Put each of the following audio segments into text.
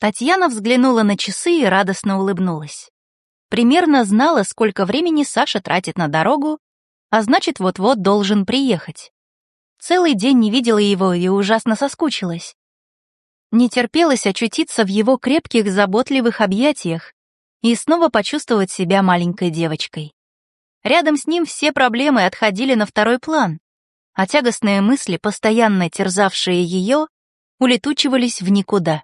Татьяна взглянула на часы и радостно улыбнулась. Примерно знала, сколько времени Саша тратит на дорогу, а значит, вот-вот должен приехать. Целый день не видела его и ужасно соскучилась. Не терпелось очутиться в его крепких, заботливых объятиях и снова почувствовать себя маленькой девочкой. Рядом с ним все проблемы отходили на второй план, а тягостные мысли, постоянно терзавшие ее, улетучивались в никуда.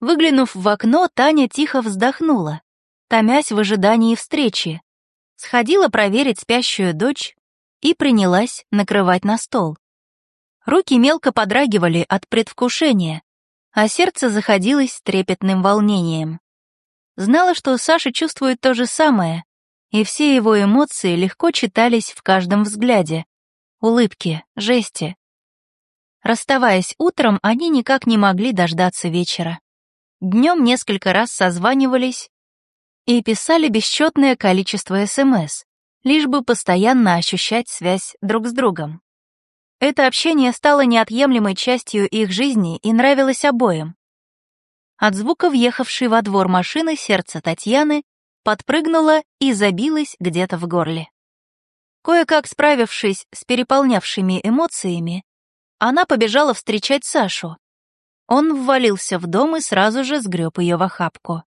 Выглянув в окно, Таня тихо вздохнула, томясь в ожидании встречи, сходила проверить спящую дочь и принялась накрывать на стол. Руки мелко подрагивали от предвкушения, а сердце заходилось трепетным волнением. Знала, что Саша чувствует то же самое, и все его эмоции легко читались в каждом взгляде, улыбке, жесте. Расставаясь утром, они никак не могли дождаться вечера. Днем несколько раз созванивались и писали бесчетное количество СМС, лишь бы постоянно ощущать связь друг с другом. Это общение стало неотъемлемой частью их жизни и нравилось обоим. От звука въехавшей во двор машины сердце Татьяны подпрыгнуло и забилось где-то в горле. Кое-как справившись с переполнявшими эмоциями, она побежала встречать Сашу. Он ввалился в дом и сразу же сгреб ее в охапку.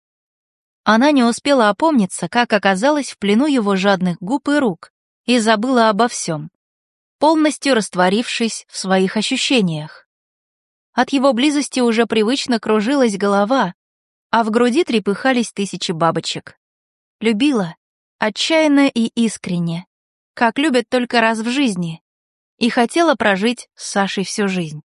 Она не успела опомниться, как оказалась в плену его жадных губ и рук, и забыла обо всем полностью растворившись в своих ощущениях. От его близости уже привычно кружилась голова, а в груди трепыхались тысячи бабочек. Любила, отчаянно и искренне, как любят только раз в жизни, и хотела прожить с Сашей всю жизнь.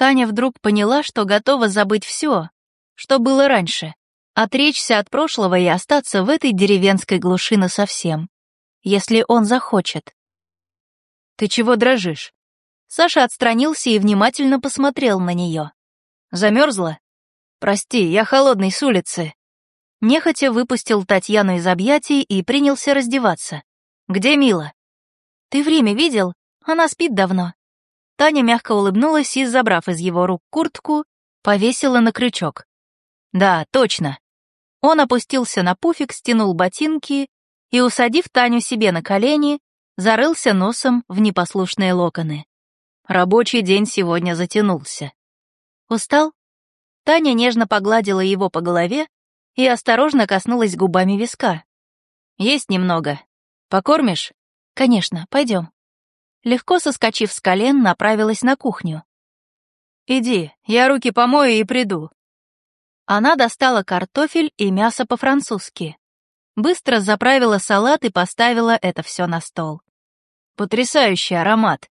Таня вдруг поняла, что готова забыть все, что было раньше, отречься от прошлого и остаться в этой деревенской глуши насовсем, если он захочет. «Ты чего дрожишь?» Саша отстранился и внимательно посмотрел на нее. «Замерзла?» «Прости, я холодный с улицы». Нехотя выпустил Татьяну из объятий и принялся раздеваться. «Где Мила?» «Ты время видел? Она спит давно». Таня мягко улыбнулась и, забрав из его рук куртку, повесила на крючок. «Да, точно». Он опустился на пуфик, стянул ботинки и, усадив Таню себе на колени, зарылся носом в непослушные локоны. Рабочий день сегодня затянулся. Устал? Таня нежно погладила его по голове и осторожно коснулась губами виска. Есть немного. Покормишь? Конечно, пойдем. Легко соскочив с колен, направилась на кухню. «Иди, я руки помою и приду». Она достала картофель и мясо по-французски. Быстро заправила салат и поставила это все на стол. Потрясающий аромат.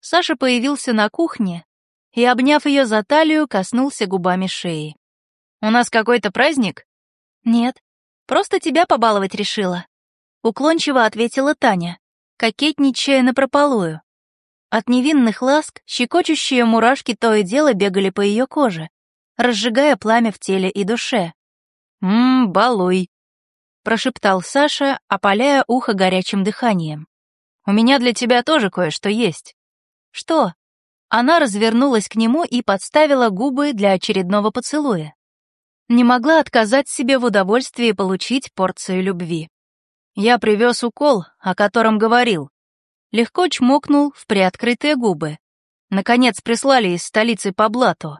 Саша появился на кухне и, обняв ее за талию, коснулся губами шеи. «У нас какой-то праздник?» «Нет, просто тебя побаловать решила», — уклончиво ответила Таня, кокетничая напропалую. От невинных ласк щекочущие мурашки то и дело бегали по ее коже, разжигая пламя в теле и душе. «Ммм, балуй», — прошептал Саша, опаляя ухо горячим дыханием. У меня для тебя тоже кое-что есть». «Что?» Она развернулась к нему и подставила губы для очередного поцелуя. Не могла отказать себе в удовольствии получить порцию любви. Я привез укол, о котором говорил. Легко чмокнул в приоткрытые губы. Наконец прислали из столицы по блату.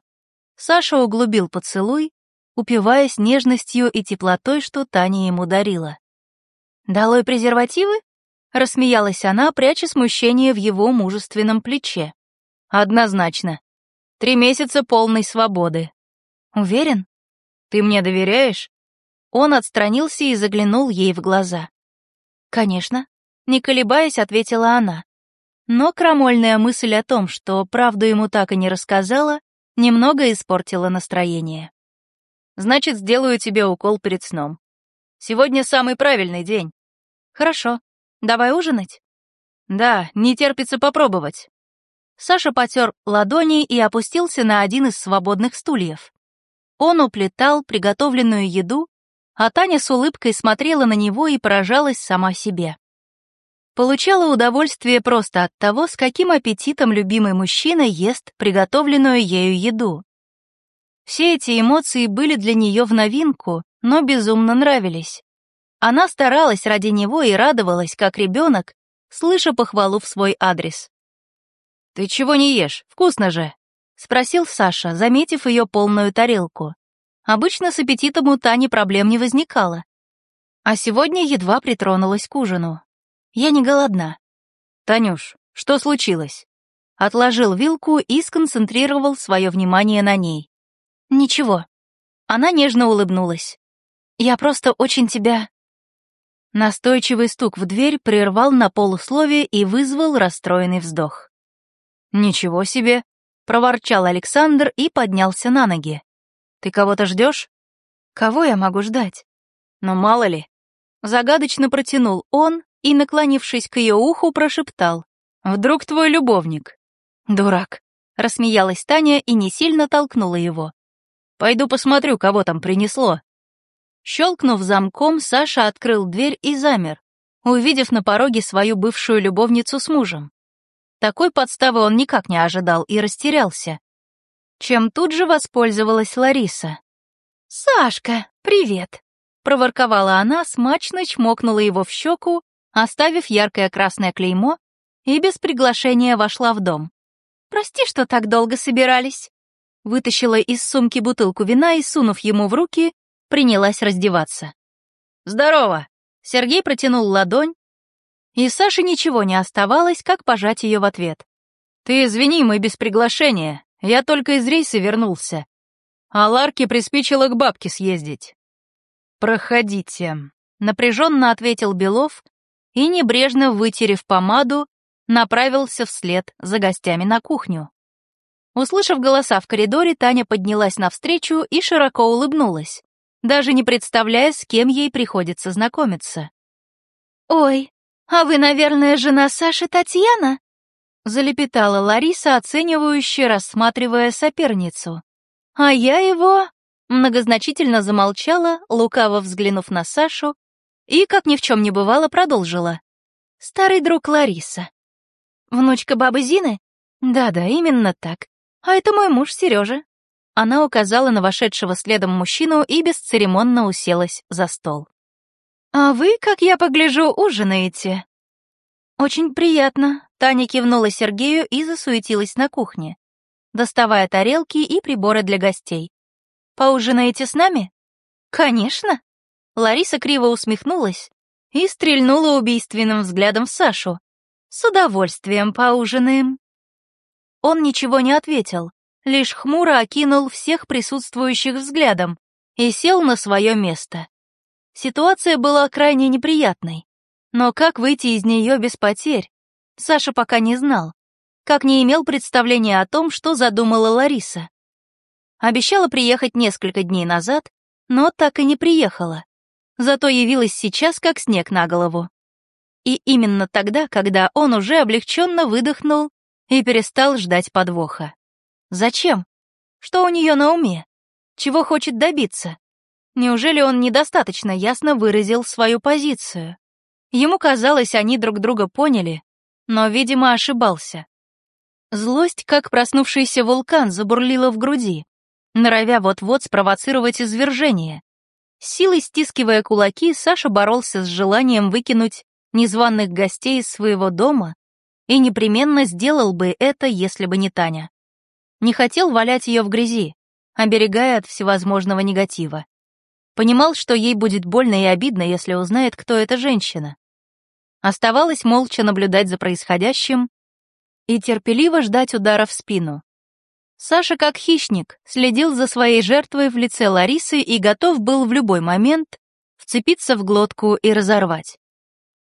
Саша углубил поцелуй, упиваясь нежностью и теплотой, что Таня ему дарила. «Долой презервативы?» Рассмеялась она, пряча смущение в его мужественном плече. Однозначно. Три месяца полной свободы. Уверен? Ты мне доверяешь? Он отстранился и заглянул ей в глаза. Конечно. Не колебаясь, ответила она. Но крамольная мысль о том, что правду ему так и не рассказала, немного испортила настроение. Значит, сделаю тебе укол перед сном. Сегодня самый правильный день. Хорошо. Давай ужинать?» «Да, не терпится попробовать». Саша потер ладони и опустился на один из свободных стульев. Он уплетал приготовленную еду, а Таня с улыбкой смотрела на него и поражалась сама себе. Получала удовольствие просто от того, с каким аппетитом любимый мужчина ест приготовленную ею еду. Все эти эмоции были для нее в новинку, но безумно нравились. Она старалась ради него и радовалась, как ребенок, слыша похвалу в свой адрес. «Ты чего не ешь? Вкусно же!» — спросил Саша, заметив ее полную тарелку. Обычно с аппетитом у Тани проблем не возникало. А сегодня едва притронулась к ужину. Я не голодна. «Танюш, что случилось?» Отложил вилку и сконцентрировал свое внимание на ней. «Ничего». Она нежно улыбнулась. «Я просто очень тебя...» Настойчивый стук в дверь прервал на полусловие и вызвал расстроенный вздох. «Ничего себе!» — проворчал Александр и поднялся на ноги. «Ты кого-то ждешь?» «Кого я могу ждать?» «Ну, мало ли». Загадочно протянул он и, наклонившись к ее уху, прошептал. «Вдруг твой любовник?» «Дурак», — рассмеялась Таня и не сильно толкнула его. «Пойду посмотрю, кого там принесло». Щелкнув замком, Саша открыл дверь и замер, увидев на пороге свою бывшую любовницу с мужем. Такой подставы он никак не ожидал и растерялся. Чем тут же воспользовалась Лариса. «Сашка, привет!» — проворковала она, смачно чмокнула его в щеку, оставив яркое красное клеймо, и без приглашения вошла в дом. «Прости, что так долго собирались». Вытащила из сумки бутылку вина и, сунув ему в руки, принялась раздеваться. «Здорово!» Сергей протянул ладонь, и Саше ничего не оставалось, как пожать ее в ответ. «Ты извини, мы без приглашения, я только из рейса вернулся. А Ларке приспичило к бабке съездить». «Проходите», — напряженно ответил Белов и, небрежно вытерев помаду, направился вслед за гостями на кухню. Услышав голоса в коридоре, Таня поднялась навстречу и широко улыбнулась, даже не представляя, с кем ей приходится знакомиться. «Ой, «А вы, наверное, жена Саши Татьяна?» Залепетала Лариса, оценивающе рассматривая соперницу. «А я его...» Многозначительно замолчала, лукаво взглянув на Сашу, и, как ни в чем не бывало, продолжила. «Старый друг Лариса». «Внучка бабы Зины?» «Да-да, именно так. А это мой муж Сережа». Она указала на вошедшего следом мужчину и бесцеремонно уселась за стол. «А вы, как я погляжу, ужинаете?» «Очень приятно», — Таня кивнула Сергею и засуетилась на кухне, доставая тарелки и приборы для гостей. «Поужинаете с нами?» «Конечно!» Лариса криво усмехнулась и стрельнула убийственным взглядом в Сашу. «С удовольствием поужинаем». Он ничего не ответил, лишь хмуро окинул всех присутствующих взглядом и сел на свое место. Ситуация была крайне неприятной. Но как выйти из нее без потерь? Саша пока не знал. Как не имел представления о том, что задумала Лариса. Обещала приехать несколько дней назад, но так и не приехала. Зато явилась сейчас, как снег на голову. И именно тогда, когда он уже облегченно выдохнул и перестал ждать подвоха. Зачем? Что у нее на уме? Чего хочет добиться? Неужели он недостаточно ясно выразил свою позицию? Ему казалось, они друг друга поняли, но, видимо, ошибался. Злость, как проснувшийся вулкан, забурлила в груди, норовя вот-вот спровоцировать извержение. Силой стискивая кулаки, Саша боролся с желанием выкинуть незваных гостей из своего дома и непременно сделал бы это, если бы не Таня. Не хотел валять ее в грязи, оберегая от всевозможного негатива. Понимал, что ей будет больно и обидно, если узнает, кто эта женщина. Оставалось молча наблюдать за происходящим и терпеливо ждать удара в спину. Саша, как хищник, следил за своей жертвой в лице Ларисы и готов был в любой момент вцепиться в глотку и разорвать.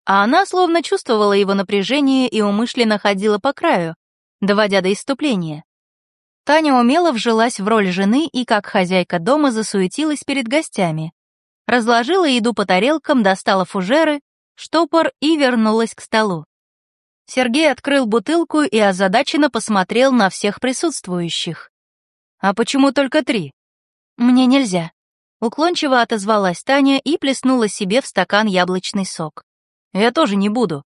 А она словно чувствовала его напряжение и умышленно ходила по краю, доводя до иступления. Таня умело вжилась в роль жены и, как хозяйка дома, засуетилась перед гостями. Разложила еду по тарелкам, достала фужеры, штопор и вернулась к столу. Сергей открыл бутылку и озадаченно посмотрел на всех присутствующих. «А почему только три?» «Мне нельзя». Уклончиво отозвалась Таня и плеснула себе в стакан яблочный сок. «Я тоже не буду».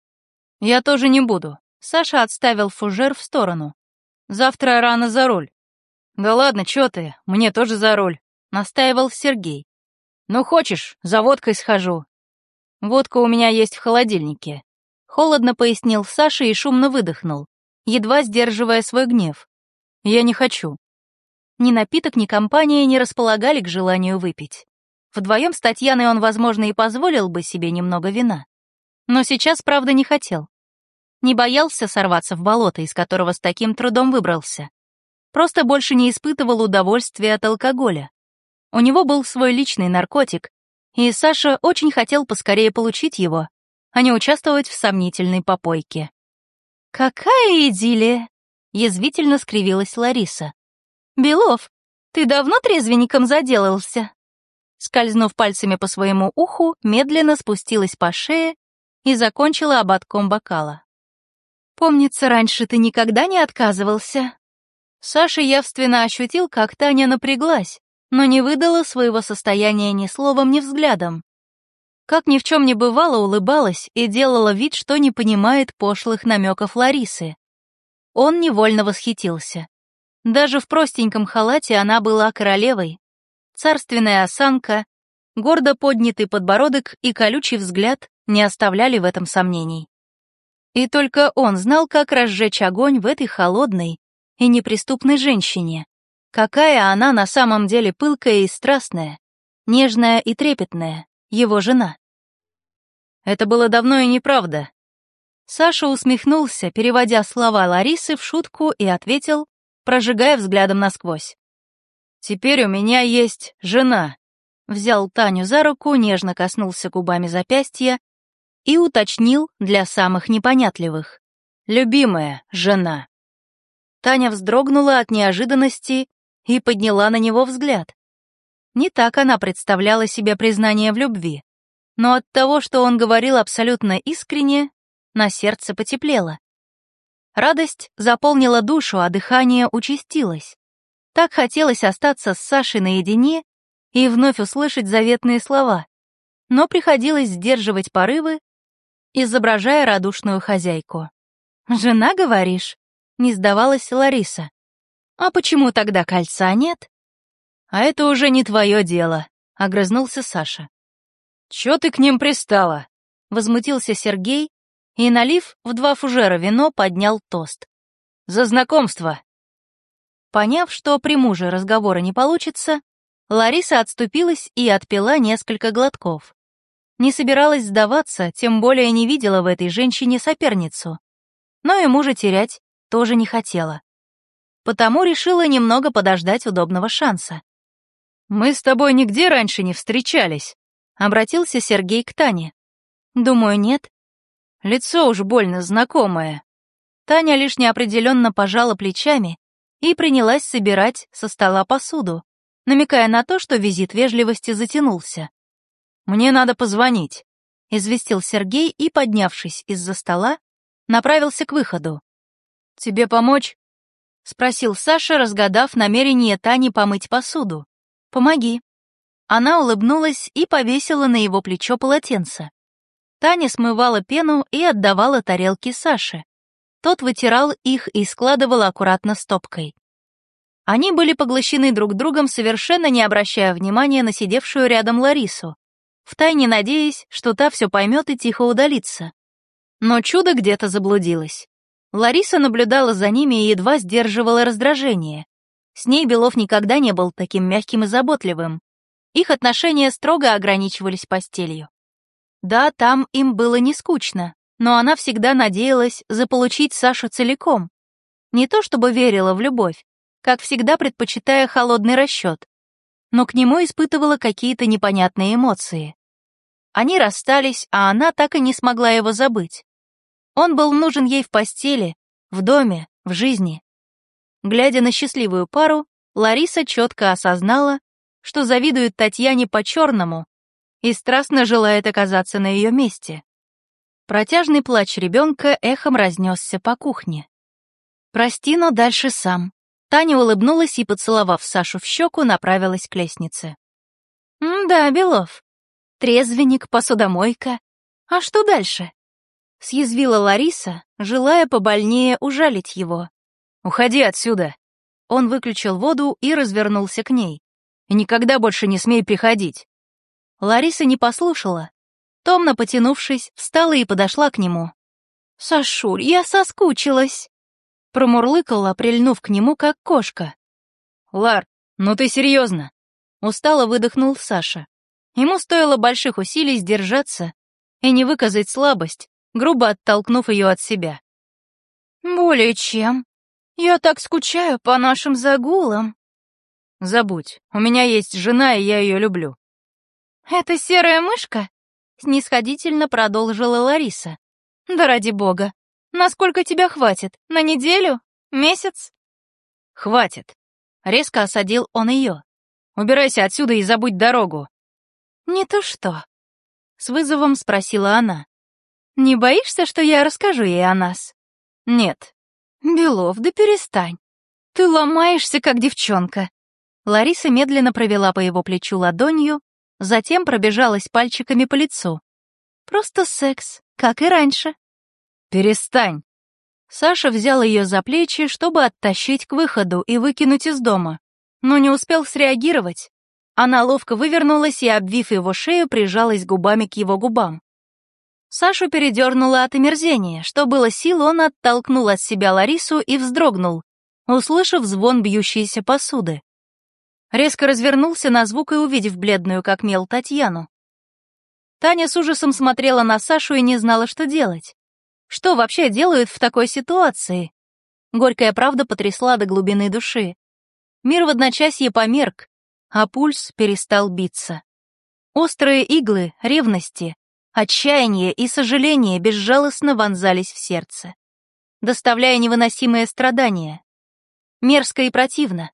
«Я тоже не буду». Саша отставил фужер в сторону. Завтра рано за руль. «Да ладно, чё ты, мне тоже за руль», — настаивал Сергей. «Ну хочешь, за водкой схожу». «Водка у меня есть в холодильнике», — холодно пояснил Саша и шумно выдохнул, едва сдерживая свой гнев. «Я не хочу». Ни напиток, ни компания не располагали к желанию выпить. Вдвоем с Татьяной он, возможно, и позволил бы себе немного вина. Но сейчас, правда, не хотел. Не боялся сорваться в болото, из которого с таким трудом выбрался. Просто больше не испытывал удовольствия от алкоголя. У него был свой личный наркотик, и Саша очень хотел поскорее получить его, а не участвовать в сомнительной попойке. «Какая идиллия!» — язвительно скривилась Лариса. «Белов, ты давно трезвенником заделался?» Скользнув пальцами по своему уху, медленно спустилась по шее и закончила ободком бокала. «Помнится, раньше ты никогда не отказывался». Саша явственно ощутил, как Таня напряглась, но не выдала своего состояния ни словом, ни взглядом. Как ни в чем не бывало, улыбалась и делала вид, что не понимает пошлых намеков Ларисы. Он невольно восхитился. Даже в простеньком халате она была королевой. Царственная осанка, гордо поднятый подбородок и колючий взгляд не оставляли в этом сомнений. И только он знал, как разжечь огонь в этой холодной и неприступной женщине. Какая она на самом деле пылкая и страстная, нежная и трепетная, его жена. Это было давно и неправда. Саша усмехнулся, переводя слова Ларисы в шутку и ответил, прожигая взглядом насквозь. «Теперь у меня есть жена». Взял Таню за руку, нежно коснулся губами запястья и уточнил для самых непонятливых. «Любимая жена». Таня вздрогнула от неожиданности и подняла на него взгляд. Не так она представляла себе признание в любви, но от того, что он говорил абсолютно искренне, на сердце потеплело. Радость заполнила душу, а дыхание участилось. Так хотелось остаться с Сашей наедине и вновь услышать заветные слова, но приходилось сдерживать порывы изображая радушную хозяйку. «Жена, говоришь?» — не сдавалась Лариса. «А почему тогда кольца нет?» «А это уже не твое дело», — огрызнулся Саша. «Чё ты к ним пристала?» — возмутился Сергей и, налив в два фужера вино, поднял тост. «За знакомство!» Поняв, что при муже разговора не получится, Лариса отступилась и отпила несколько глотков. Не собиралась сдаваться, тем более не видела в этой женщине соперницу. Но и мужа терять тоже не хотела. Потому решила немного подождать удобного шанса. «Мы с тобой нигде раньше не встречались», — обратился Сергей к Тане. «Думаю, нет. Лицо уж больно знакомое». Таня лишь неопределенно пожала плечами и принялась собирать со стола посуду, намекая на то, что визит вежливости затянулся. «Мне надо позвонить», — известил Сергей и, поднявшись из-за стола, направился к выходу. «Тебе помочь?» — спросил Саша, разгадав намерение Тани помыть посуду. «Помоги». Она улыбнулась и повесила на его плечо полотенце. Таня смывала пену и отдавала тарелки Саше. Тот вытирал их и складывал аккуратно стопкой. Они были поглощены друг другом, совершенно не обращая внимания на сидевшую рядом Ларису втайне надеясь, что та все поймет и тихо удалится. Но чудо где-то заблудилось. Лариса наблюдала за ними и едва сдерживала раздражение. С ней Белов никогда не был таким мягким и заботливым. Их отношения строго ограничивались постелью. Да, там им было не скучно, но она всегда надеялась заполучить Сашу целиком. Не то чтобы верила в любовь, как всегда предпочитая холодный расчет, но к нему испытывала какие-то непонятные эмоции. Они расстались, а она так и не смогла его забыть. Он был нужен ей в постели, в доме, в жизни. Глядя на счастливую пару, Лариса четко осознала, что завидует Татьяне по-черному и страстно желает оказаться на ее месте. Протяжный плач ребенка эхом разнесся по кухне. «Прости, но дальше сам». Таня улыбнулась и, поцеловав Сашу в щеку, направилась к лестнице. «Да, Белов, трезвенник, посудомойка. А что дальше? Съязвила Лариса, желая побольнее ужалить его. «Уходи отсюда!» Он выключил воду и развернулся к ней. «Никогда больше не смей приходить». Лариса не послушала. Томно потянувшись, встала и подошла к нему. «Сашуль, я соскучилась!» Промурлыкала, прильнув к нему, как кошка. «Лар, ну ты серьезно?» Устало выдохнул Саша. Ему стоило больших усилий сдержаться и не выказать слабость, грубо оттолкнув ее от себя. «Более чем. Я так скучаю по нашим загулам». «Забудь, у меня есть жена, и я ее люблю». «Это серая мышка?» — снисходительно продолжила Лариса. «Да ради бога. Насколько тебя хватит? На неделю? Месяц?» «Хватит». Резко осадил он ее. «Убирайся отсюда и забудь дорогу». «Не то что?» С вызовом спросила она. «Не боишься, что я расскажу ей о нас?» «Нет». «Белов, да перестань. Ты ломаешься, как девчонка». Лариса медленно провела по его плечу ладонью, затем пробежалась пальчиками по лицу. «Просто секс, как и раньше». «Перестань!» Саша взял ее за плечи, чтобы оттащить к выходу и выкинуть из дома, но не успел среагировать. Она ловко вывернулась и, обвив его шею, прижалась губами к его губам. Сашу передернуло от омерзения. Что было сил, он оттолкнул от себя Ларису и вздрогнул, услышав звон бьющейся посуды. Резко развернулся на звук и увидев бледную, как мел, Татьяну. Таня с ужасом смотрела на Сашу и не знала, что делать. Что вообще делают в такой ситуации? Горькая правда потрясла до глубины души. Мир в одночасье померк, а пульс перестал биться. Острые иглы ревности, отчаяние и сожаление безжалостно вонзались в сердце, доставляя невыносимые страдания. Мерзко и противно.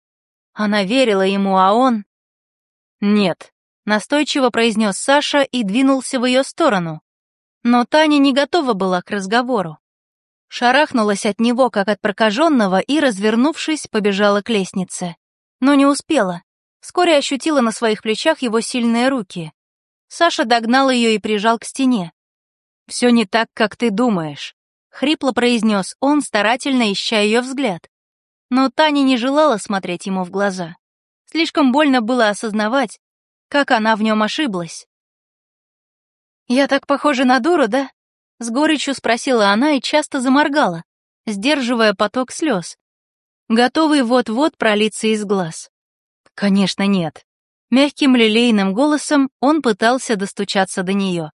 Она верила ему, а он... «Нет», — настойчиво произнес Саша и двинулся в ее сторону. Но Таня не готова была к разговору. Шарахнулась от него, как от прокаженного, и, развернувшись, побежала к лестнице. Но не успела. Вскоре ощутила на своих плечах его сильные руки. Саша догнал ее и прижал к стене. «Все не так, как ты думаешь», — хрипло произнес он, старательно ища ее взгляд. Но Таня не желала смотреть ему в глаза. Слишком больно было осознавать, как она в нем ошиблась. «Я так похожа на дуру, да?» — с горечью спросила она и часто заморгала, сдерживая поток слез, готовый вот-вот пролиться из глаз. Конечно, нет. Мягким лилейным голосом он пытался достучаться до нее.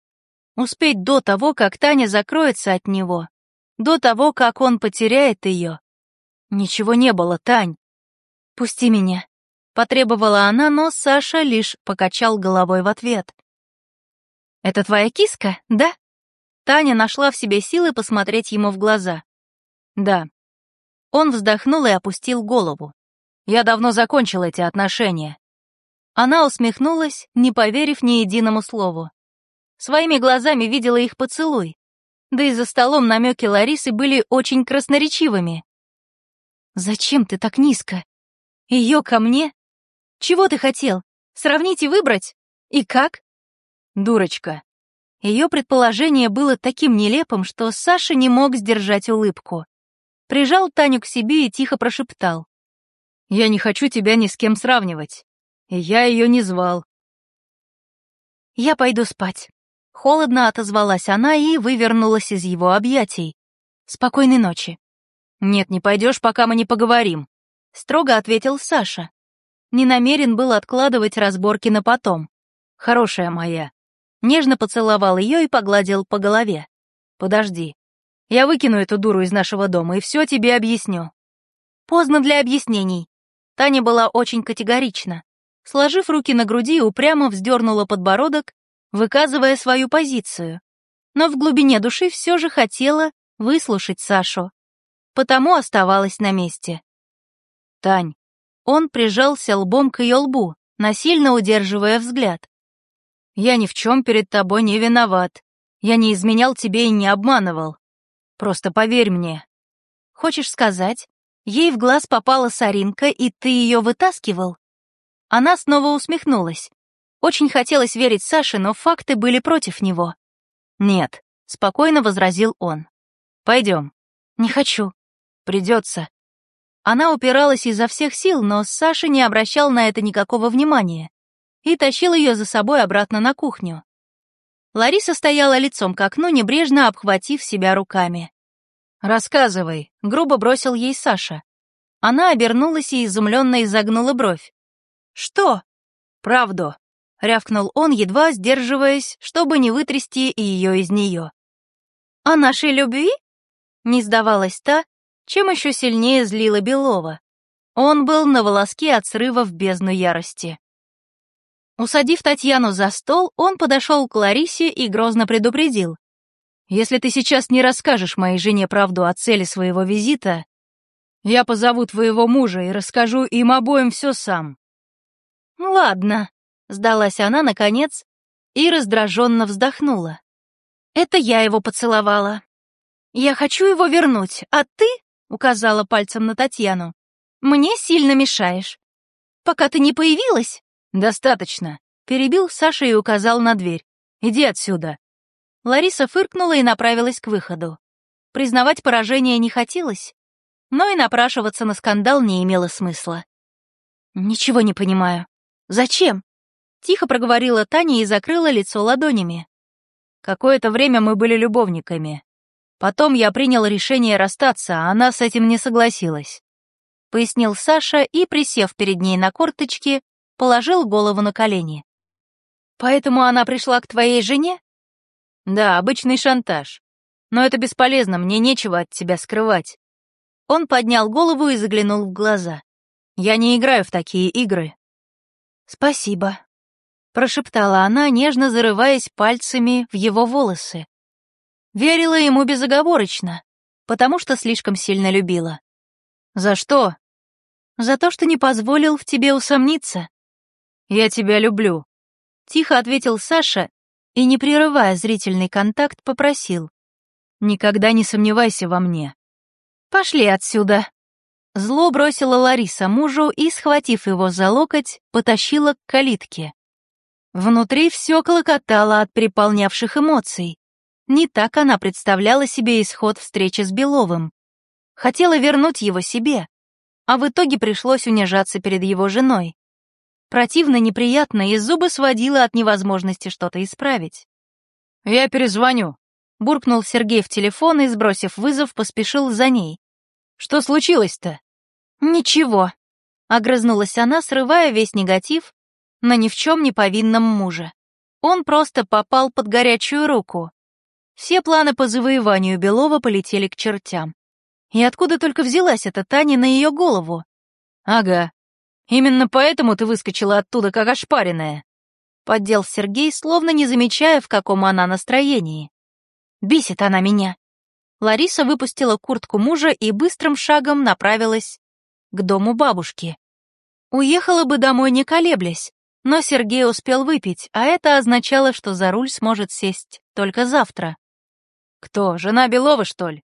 Успеть до того, как Таня закроется от него. До того, как он потеряет ее. Ничего не было, Тань. «Пусти меня», — потребовала она, но Саша лишь покачал головой в ответ. «Это твоя киска, да?» Таня нашла в себе силы посмотреть ему в глаза. «Да». Он вздохнул и опустил голову. Я давно закончил эти отношения». Она усмехнулась, не поверив ни единому слову. Своими глазами видела их поцелуй. Да и за столом намеки Ларисы были очень красноречивыми. «Зачем ты так низко? Ее ко мне? Чего ты хотел? Сравнить и выбрать? И как?» «Дурочка». Ее предположение было таким нелепым, что Саша не мог сдержать улыбку. Прижал Таню к себе и тихо прошептал. Я не хочу тебя ни с кем сравнивать. И я ее не звал. Я пойду спать. Холодно отозвалась она и вывернулась из его объятий. Спокойной ночи. Нет, не пойдешь, пока мы не поговорим. Строго ответил Саша. Не намерен был откладывать разборки на потом. Хорошая моя. Нежно поцеловал ее и погладил по голове. Подожди. Я выкину эту дуру из нашего дома и все тебе объясню. Поздно для объяснений. Таня была очень категорична. Сложив руки на груди, упрямо вздернула подбородок, выказывая свою позицию. Но в глубине души все же хотела выслушать Сашу. Потому оставалась на месте. «Тань». Он прижался лбом к ее лбу, насильно удерживая взгляд. «Я ни в чем перед тобой не виноват. Я не изменял тебе и не обманывал. Просто поверь мне». «Хочешь сказать, Ей в глаз попала соринка, и ты ее вытаскивал? Она снова усмехнулась. Очень хотелось верить Саше, но факты были против него. «Нет», — спокойно возразил он. «Пойдем». «Не хочу». «Придется». Она упиралась изо всех сил, но Саша не обращал на это никакого внимания и тащил ее за собой обратно на кухню. Лариса стояла лицом к окну, небрежно обхватив себя руками. «Рассказывай», — грубо бросил ей Саша. Она обернулась и изумленно изогнула бровь. «Что?» «Правду», — рявкнул он, едва сдерживаясь, чтобы не вытрясти ее из нее. «О нашей любви?» Не сдавалась та, чем еще сильнее злила Белова. Он был на волоске от срыва в бездну ярости. Усадив Татьяну за стол, он подошел к Ларисе и грозно предупредил. «Если ты сейчас не расскажешь моей жене правду о цели своего визита, я позову твоего мужа и расскажу им обоим все сам». «Ладно», — сдалась она, наконец, и раздраженно вздохнула. «Это я его поцеловала. Я хочу его вернуть, а ты, — указала пальцем на Татьяну, — мне сильно мешаешь. Пока ты не появилась, «Достаточно», — перебил Саша и указал на дверь. «Иди отсюда». Лариса фыркнула и направилась к выходу. Признавать поражение не хотелось, но и напрашиваться на скандал не имело смысла. «Ничего не понимаю. Зачем?» Тихо проговорила Таня и закрыла лицо ладонями. «Какое-то время мы были любовниками. Потом я принял решение расстаться, а она с этим не согласилась», — пояснил Саша и, присев перед ней на корточки, положил голову на колени. «Поэтому она пришла к твоей жене?» «Да, обычный шантаж. Но это бесполезно, мне нечего от тебя скрывать». Он поднял голову и заглянул в глаза. «Я не играю в такие игры». «Спасибо», — прошептала она, нежно зарываясь пальцами в его волосы. Верила ему безоговорочно, потому что слишком сильно любила. «За что?» «За то, что не позволил в тебе усомниться. «Я тебя люблю», — тихо ответил Саша и, не прерывая зрительный контакт, попросил. «Никогда не сомневайся во мне». «Пошли отсюда». Зло бросила Лариса мужу и, схватив его за локоть, потащила к калитке. Внутри все клокотало от переполнявших эмоций. Не так она представляла себе исход встречи с Беловым. Хотела вернуть его себе, а в итоге пришлось унижаться перед его женой. Противно, неприятно, и зубы сводило от невозможности что-то исправить. «Я перезвоню», — буркнул Сергей в телефон и, сбросив вызов, поспешил за ней. «Что случилось-то?» «Ничего», — огрызнулась она, срывая весь негатив на ни в чем не повинном муже. Он просто попал под горячую руку. Все планы по завоеванию Белова полетели к чертям. И откуда только взялась эта Таня на ее голову? Ага, Именно поэтому ты выскочила оттуда как ошпаренная. Поддел Сергей, словно не замечая, в каком она настроении. Бесит она меня. Лариса выпустила куртку мужа и быстрым шагом направилась к дому бабушки. Уехала бы домой не колеблясь, но Сергей успел выпить, а это означало, что за руль сможет сесть только завтра. «Кто, жена Белова, что ли?»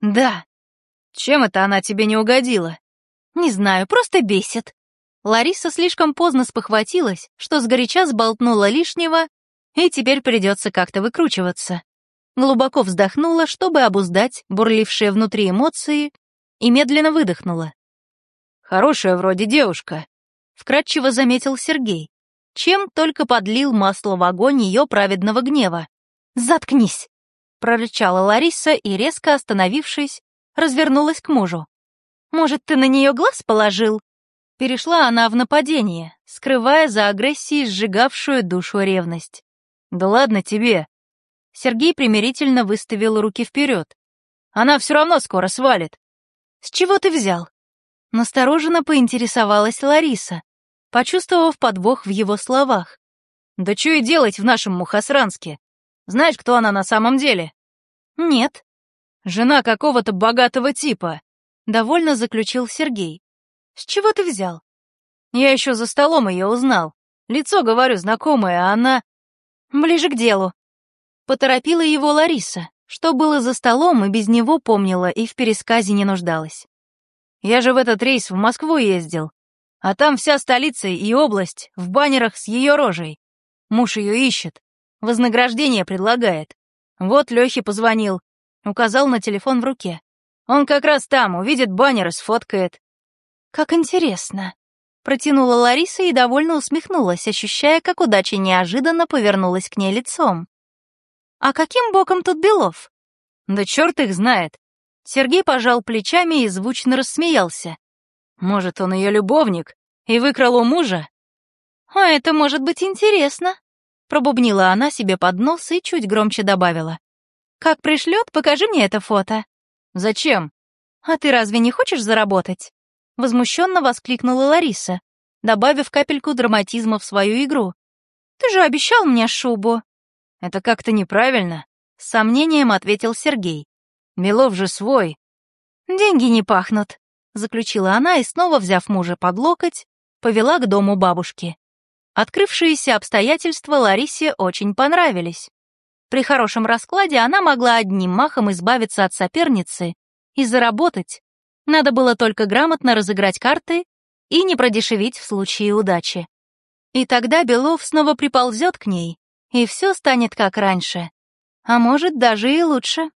«Да». «Чем это она тебе не угодила?» «Не знаю, просто бесит. Лариса слишком поздно спохватилась, что сгоряча сболтнула лишнего, и теперь придется как-то выкручиваться. Глубоко вздохнула, чтобы обуздать бурлившие внутри эмоции, и медленно выдохнула. «Хорошая вроде девушка», — вкратчиво заметил Сергей, чем только подлил масло в огонь ее праведного гнева. «Заткнись!» — прорычала Лариса и, резко остановившись, развернулась к мужу. «Может, ты на нее глаз положил?» Перешла она в нападение, скрывая за агрессией сжигавшую душу ревность. «Да ладно тебе!» Сергей примирительно выставил руки вперед. «Она все равно скоро свалит!» «С чего ты взял?» Настороженно поинтересовалась Лариса, почувствовав подвох в его словах. «Да что и делать в нашем Мухосранске? Знаешь, кто она на самом деле?» «Нет». «Жена какого-то богатого типа», — довольно заключил Сергей. «С чего ты взял?» «Я еще за столом ее узнал. Лицо, говорю, знакомое, а она...» «Ближе к делу». Поторопила его Лариса, что было за столом и без него помнила и в пересказе не нуждалась. «Я же в этот рейс в Москву ездил, а там вся столица и область в баннерах с ее рожей. Муж ее ищет, вознаграждение предлагает. Вот Лехе позвонил, указал на телефон в руке. Он как раз там, увидит баннер и сфоткает. Как интересно. Протянула Лариса и довольно усмехнулась, ощущая, как удача неожиданно повернулась к ней лицом. «А каким боком тут Белов?» «Да черт их знает!» Сергей пожал плечами и звучно рассмеялся. «Может, он ее любовник и выкрал у мужа?» «А это может быть интересно», — пробубнила она себе под нос и чуть громче добавила. «Как пришлет, покажи мне это фото». «Зачем?» «А ты разве не хочешь заработать?» Возмущенно воскликнула Лариса, добавив капельку драматизма в свою игру. «Ты же обещал мне шубу!» «Это как-то неправильно», — с сомнением ответил Сергей. «Белов же свой». «Деньги не пахнут», — заключила она и, снова взяв мужа под локоть, повела к дому бабушки. Открывшиеся обстоятельства Ларисе очень понравились. При хорошем раскладе она могла одним махом избавиться от соперницы и заработать, надо было только грамотно разыграть карты и не продешевить в случае удачи. И тогда Белов снова приползет к ней, и все станет как раньше. А может, даже и лучше.